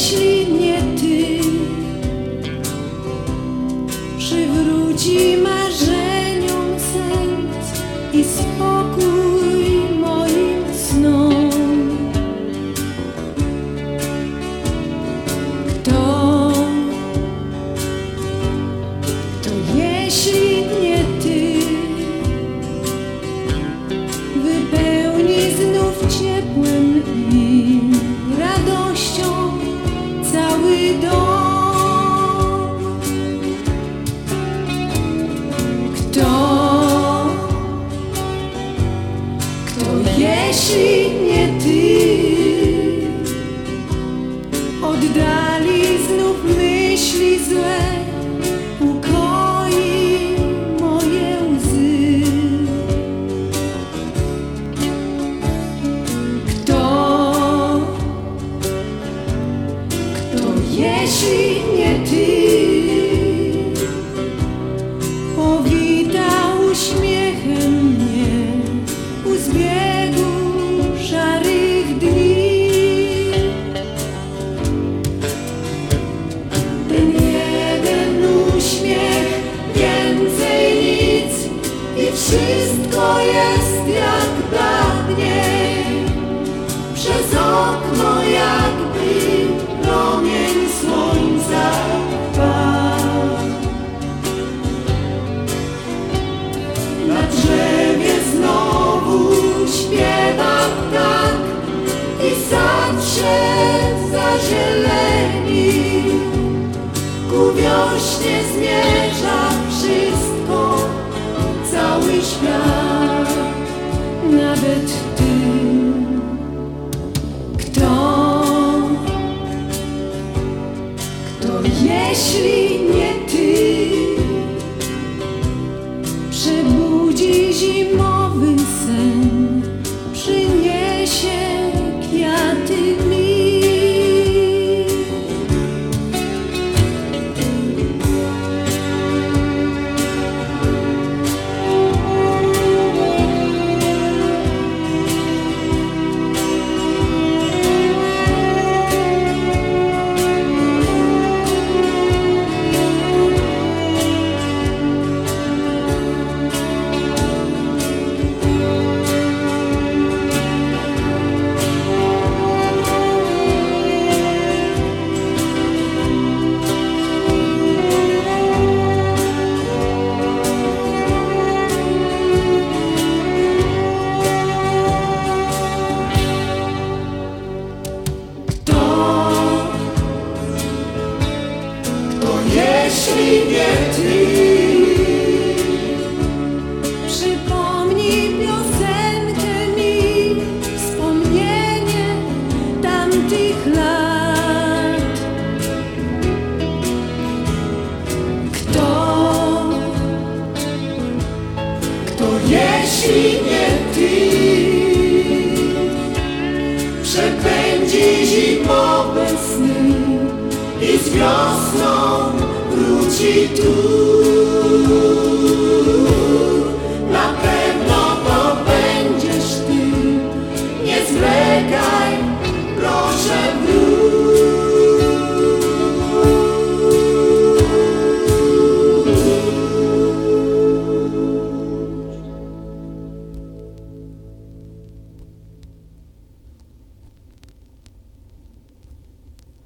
jeśli Kto, kto jeśli nie ty, powita uśmiechem mnie u zbiegu szarych dni. Ten jeden uśmiech, więcej nic i wszystko jest jak dawniej. Przez okno jakby sad się zazieleni. Ku wiośnie zmierza wszystko, cały świat, nawet ty. Kto, kto jeśli nie ty, przebudzi zimowy lat. Kto, kto jeśli nie ty, przepędzi zimowe sny i z wiosną wróci tu.